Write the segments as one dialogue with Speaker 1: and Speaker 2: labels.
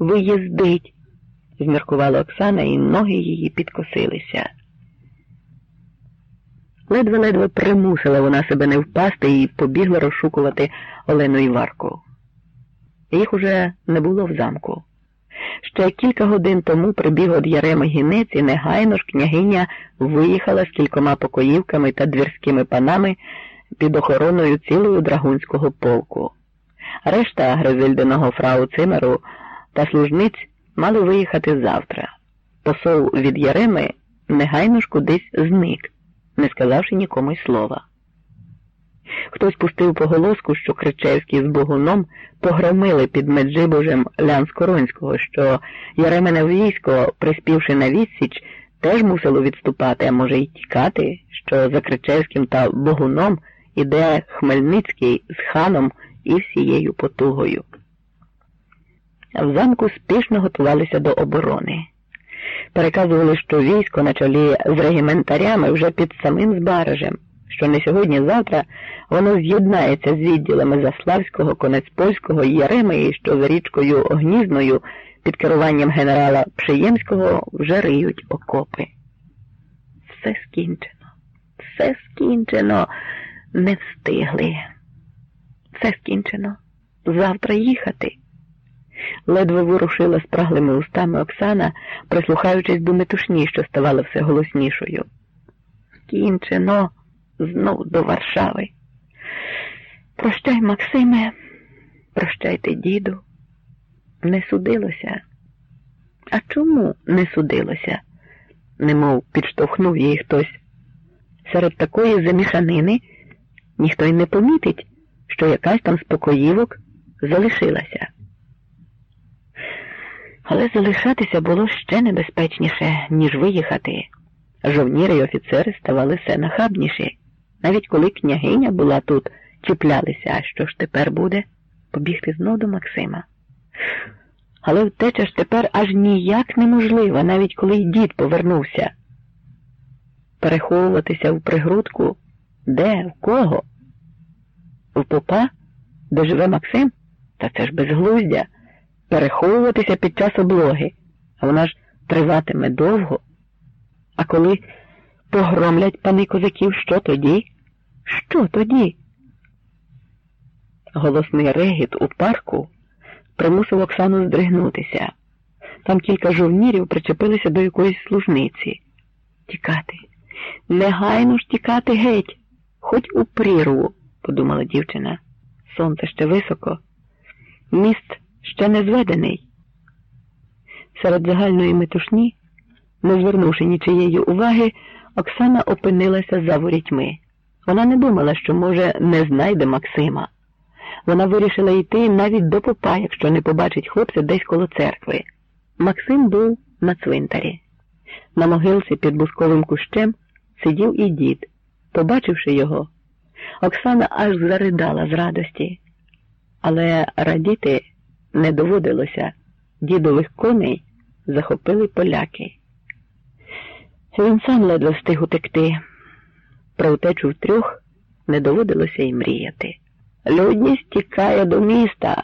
Speaker 1: виїздить, зміркувала Оксана, і ноги її підкосилися. Ледве-ледве примусила вона себе не впасти і побігла розшукувати Олену Іварку. Їх уже не було в замку. Ще кілька годин тому прибіг од Ярема гінець і негайно ж княгиня виїхала з кількома покоївками та двірськими панами під охороною цілого драгунського полку. Решта Гризильдиного фрау Цимеру та служниць мали виїхати завтра. Посол від Яреми негайно ж кудись зник, не сказавши нікому й слова. Хтось пустив поголоску, що Кричевський з Богуном погромили під Меджибожем Лянскоронського, що Яремене військо, приспівши на відсіч, теж мусило відступати, а може й тікати, що за Кричевським та Богуном іде Хмельницький з ханом і всією потугою. В замку спішно готувалися до оборони. Переказували, що військо на чолі з регіментарями вже під самим Збаражем що не сьогодні-завтра воно з'єднається з відділами Заславського, Конецпольського і Яремії, що за річкою Огнізною під керуванням генерала Пшиємського вже риють окопи. Все скінчено, все скінчено, не встигли. Все скінчено. Завтра їхати. Ледве ворушила спраглими устами Оксана, прислухаючись до метушні, що ставала все голоснішою. Скінчено знов до Варшави. Прощай, Максиме, прощайте, діду. Не судилося. А чому не судилося? Немов підштовхнув її хтось. Серед такої замішанини ніхто й не помітить, що якась там спокоївок залишилася. Але залишатися було ще небезпечніше, ніж виїхати. Жовніри й офіцери ставали все нахабніші. Навіть коли княгиня була тут, чіплялися, а що ж тепер буде? Побігти знову до Максима. Але втеча ж тепер аж ніяк неможлива, навіть коли й дід повернувся. Переховуватися в пригрудку? Де, в кого? В попа, де живе Максим? Та це ж безглуздя. Переховуватися під час облоги, а вона ж триватиме довго. А коли Погромлять пани козаків, що тоді? Що тоді? Голосний регіт у парку примусив Оксану здригнутися. Там кілька жовнірів причепилися до якоїсь служниці. Тікати, негайно ж тікати геть, хоч у прірву, подумала дівчина. Сонце ще високо, міст ще не зведений. Серед загальної метушні, не звернувши нічиєї уваги, Оксана опинилася за ворітьми. Вона не думала, що, може, не знайде Максима. Вона вирішила йти навіть до попа, якщо не побачить хлопця десь коло церкви. Максим був на цвинтарі. На могилці під бусковим кущем сидів і дід. Побачивши його, Оксана аж заридала з радості. Але радіти не доводилося. Дідових коней захопили поляки. Він сам ледве встиг утекти. Про утечу в трьох не доводилося й мріяти. Людність тікає до міста,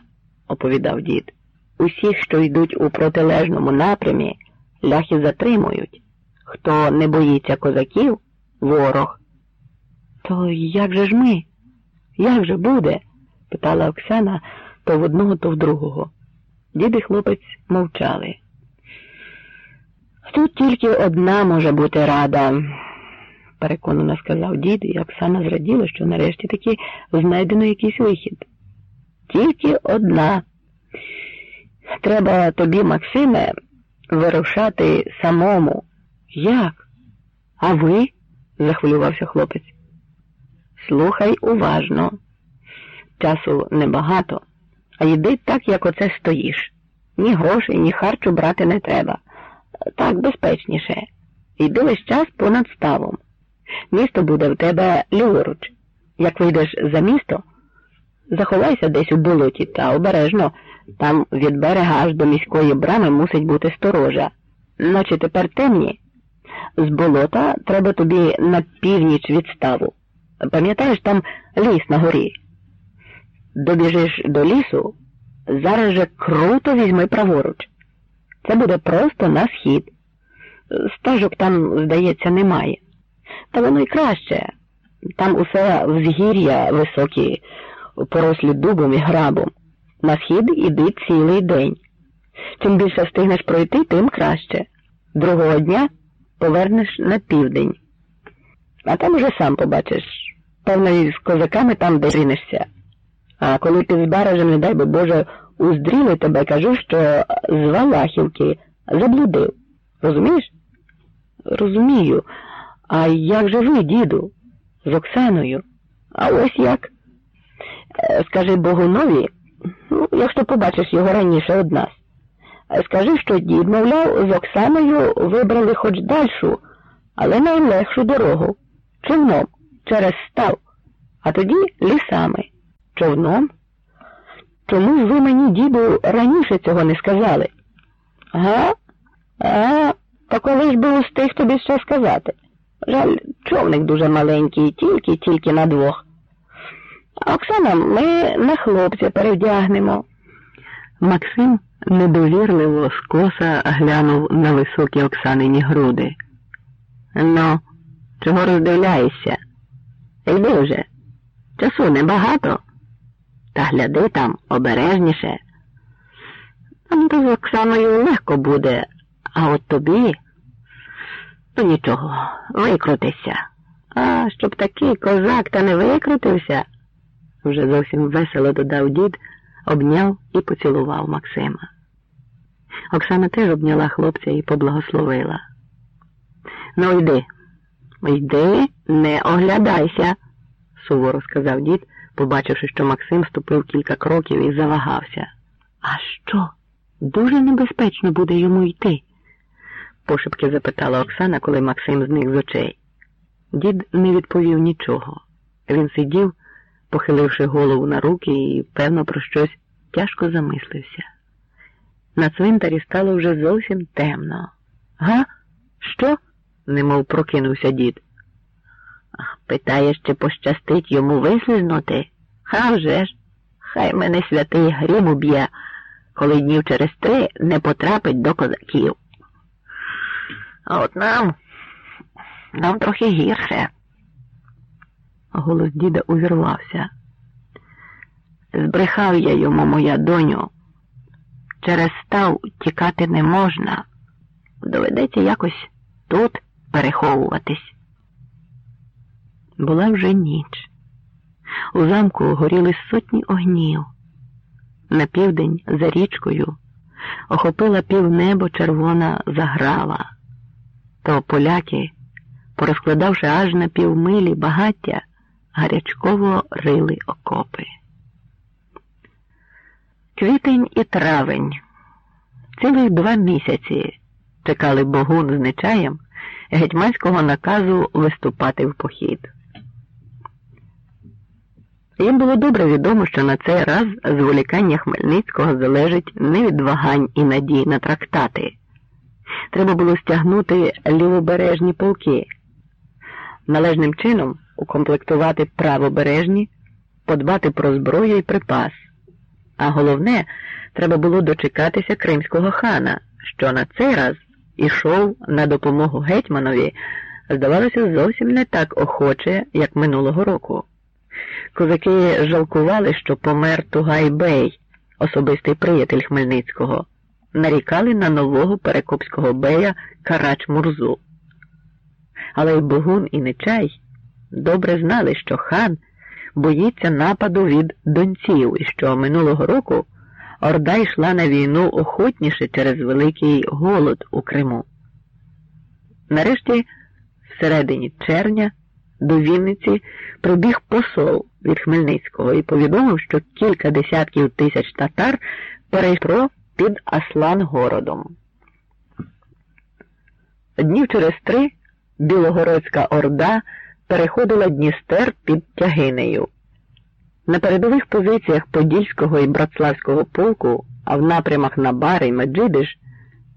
Speaker 1: оповідав дід. Усіх, що йдуть у протилежному напрямі, ляхи затримують. Хто не боїться козаків ворог. То як же ж ми? Як же буде? питала Оксана то в одного, то в другого. Дід і хлопець мовчали. Тут тільки одна може бути рада, переконано сказав дід, і Оксана зраділа, що нарешті таки знайдено якийсь вихід. Тільки одна. Треба тобі, Максиме, вирушати самому. Як? А ви? захвилювався хлопець. Слухай уважно. Часу небагато, а йди так, як оце стоїш. Ні грошей, ні харчу брати не треба. Так безпечніше. Йди весь час понад ставом. Місто буде в тебе ліворуч. Як вийдеш за місто, заховайся десь у болоті та обережно, там від берега аж до міської брами мусить бути сторожа. Ночі тепер темні. З болота треба тобі на північ від ставу. Пам'ятаєш там ліс на горі? Добіжиш до лісу, зараз же круто візьми праворуч. Це буде просто на схід. Стежок там, здається, немає. Та воно й краще. Там усе взгір'я високі, порослі дубом і грабом. На схід іди цілий день. Чим більше встигнеш пройти, тим краще. Другого дня повернеш на південь. А там уже сам побачиш. Певно, з козаками там дорінешся. А коли ти з баражем, не дай би Боже, уздріли тебе, кажу, що з Валахівки заблудив. Розумієш? Розумію. А як же ви, діду? З Оксаною? А ось як? Е, скажи Богунові, ну, якщо побачиш його раніше од нас. Е, скажи, що дід, мовляв, з Оксаною вибрали хоч дальшу, але найлегшу дорогу. Човном, через став, а тоді лісами. Човном? Чому ж ви мені, діду, раніше цього не сказали? Га? А, та коли ж би устиг тобі що сказати? Жаль, човник дуже маленький, тільки-тільки на двох. Оксана, ми на хлопця перевдягнемо. Максим недовірливо скоса глянув на високі Оксанині груди. Ну, чого роздивляєшся? Йди вже. Часу небагато. Та гляди там обережніше. Там то з Оксаною легко буде, а от тобі. Ну нічого, викрутися. А щоб такий козак та не викрутився, вже зовсім весело додав дід, обняв і поцілував Максима. Оксана теж обняла хлопця і поблагословила. Ну, йди, йди, не оглядайся, суворо сказав дід, побачивши, що Максим ступив кілька кроків і завагався. А що? Дуже небезпечно буде йому йти? пошепки запитала Оксана, коли Максим зник з очей. Дід не відповів нічого. Він сидів, похиливши голову на руки і, певно, про щось тяжко замислився. На цвинтарі стало вже зовсім темно. Га? Що? немов прокинувся дід. Питаєш, чи пощастить йому вислизнути? Ха вже ж, хай мене святий грім уб'є, коли днів через три не потрапить до козаків. А от нам, нам трохи гірше. Голос діда увірвався. Збрехав я йому, моя доню. Через став тікати не можна. Доведеться якось тут переховуватись. Була вже ніч. У замку горіли сотні огнів. На південь за річкою охопила півнебо червона заграва то поляки, порозкладавши аж на півмилі багаття, гарячково рили окопи. Квітень і травень цілих два місяці чекали Богун з нечаєм гетьманського наказу виступати в похід. Їм було добре відомо, що на цей раз зволікання Хмельницького залежить не від вагань і надій на трактати. Треба було стягнути лівобережні полки, належним чином укомплектувати правобережні, подбати про зброю і припас. А головне, треба було дочекатися кримського хана, що на цей раз ішов на допомогу гетьманові, здавалося, зовсім не так охоче, як минулого року. Козаки жалкували, що помер Тугай Бей, особистий приятель Хмельницького нарікали на нового перекопського бея Карач Мурзу. Але й Богун і Нечай добре знали, що хан боїться нападу від донців і що минулого року Орда йшла на війну охотніше через великий голод у Криму. Нарешті, всередині червня, до Вінниці прибіг посол від Хмельницького і повідомив, що кілька десятків тисяч татар перейшло під Аслангородом. Днів через три Білогородська Орда переходила Дністер під Тягинею. На передових позиціях Подільського і Братславського полку, а в напрямах на Бар і Меджидиш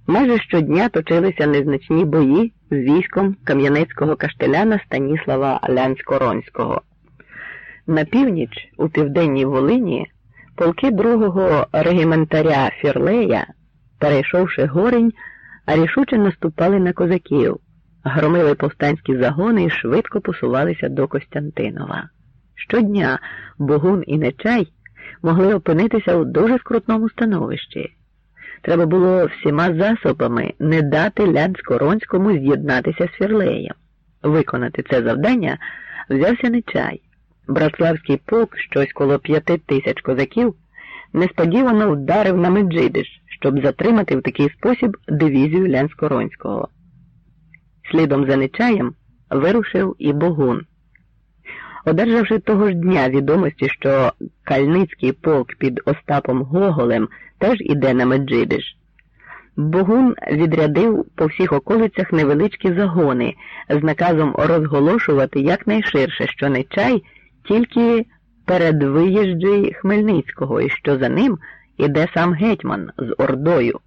Speaker 1: майже щодня точилися незначні бої військом кам'янецького каштеляна Станіслава Лянсько-Ронського. На північ у південній Волині Полки другого регіментаря Фірлея, перейшовши горень, рішуче наступали на козаків, громили повстанські загони і швидко посувалися до Костянтинова. Щодня Богун і Нечай могли опинитися у дуже скрутному становищі. Треба було всіма засобами не дати Лянськоронському з'єднатися з Фірлеєм. Виконати це завдання взявся Нечай. Братславський полк, щось коло п'яти тисяч козаків, несподівано вдарив на Меджидиш, щоб затримати в такий спосіб дивізію Лянськоронського. Слідом за Нечаєм вирушив і Богун. Одержавши того ж дня відомості, що Кальницький полк під Остапом Гоголем теж іде на Меджидиш, Богун відрядив по всіх околицях невеличкі загони з наказом розголошувати якнайширше, що Нечай тільки перед виїжджі Хмельницького і що за ним іде сам гетьман з Ордою.